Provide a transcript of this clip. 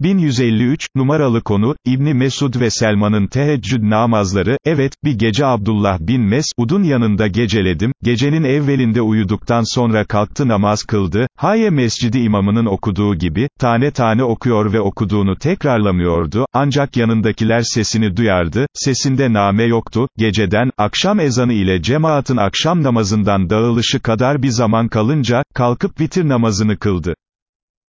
1153, numaralı konu, İbni Mesud ve Selman'ın teheccüd namazları, evet, bir gece Abdullah bin Mesud'un yanında geceledim, gecenin evvelinde uyuduktan sonra kalktı namaz kıldı, Haye mescidi imamının okuduğu gibi, tane tane okuyor ve okuduğunu tekrarlamıyordu, ancak yanındakiler sesini duyardı, sesinde name yoktu, geceden, akşam ezanı ile cemaatin akşam namazından dağılışı kadar bir zaman kalınca, kalkıp vitir namazını kıldı.